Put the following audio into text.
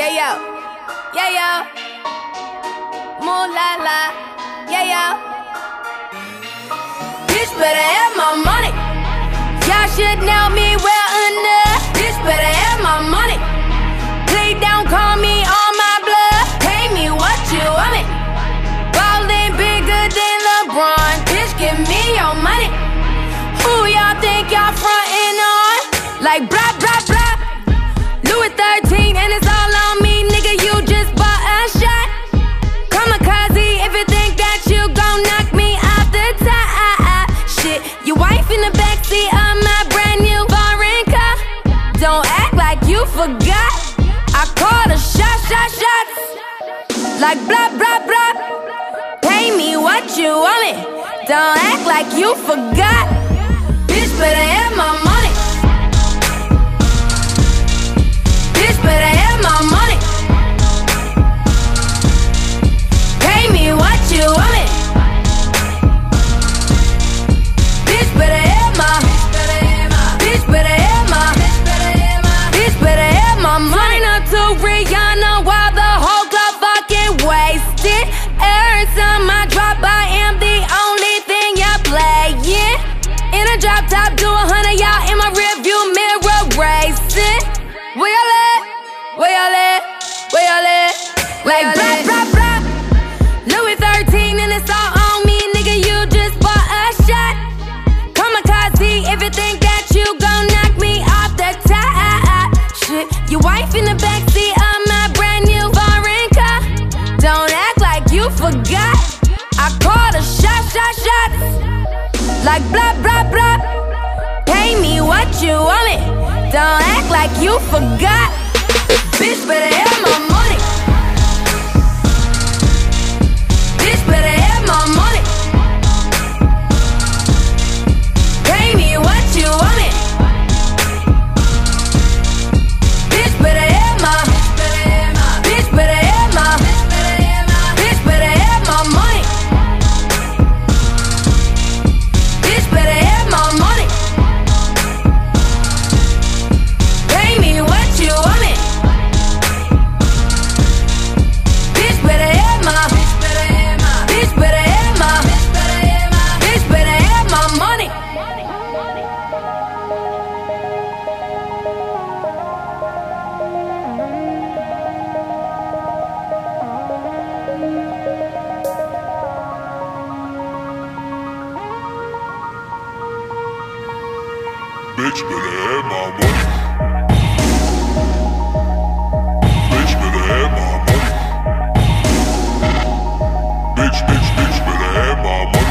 Yeah, yo. Yeah, yo. Moon la la. Yeah, yo. Bitch better have my money. Y'all should know me well enough. Bitch better have my money. Play down, call me on my blood. Pay me what you want me. Ballin' bigger than LeBron. Bitch, give me your money. Who y'all think y'all frontin' on? Like blah blah blah. Like blah blah blah. Pay me what you want me. Don't act like you forgot. Bitch better have my money. Bitch better have my money. Pay me what you want me. Bitch better have my. Bitch better have my. Bitch better have my money. up to Rihanna I am the only thing you're playing. In a drop top, do a hundred y'all in my rearview mirror racing. Where y'all at? Where y'all at? Where y'all at? Like blah blah blah. Louis 13 and it's all on me, nigga. You just bought a shot. Kamikaze if you think that you gon' knock me off the top. Shit, your wife in the backseat of my brand new foreign car. Don't act like you forgot. I call a shot, shot, shot. Like blah, blah, blah. Pay me what you want me. Don't act like you forgot. Bitch, better have my money. Bitch better have my money. Bitch better have my money. Bitch, bitch, bitch better have my money.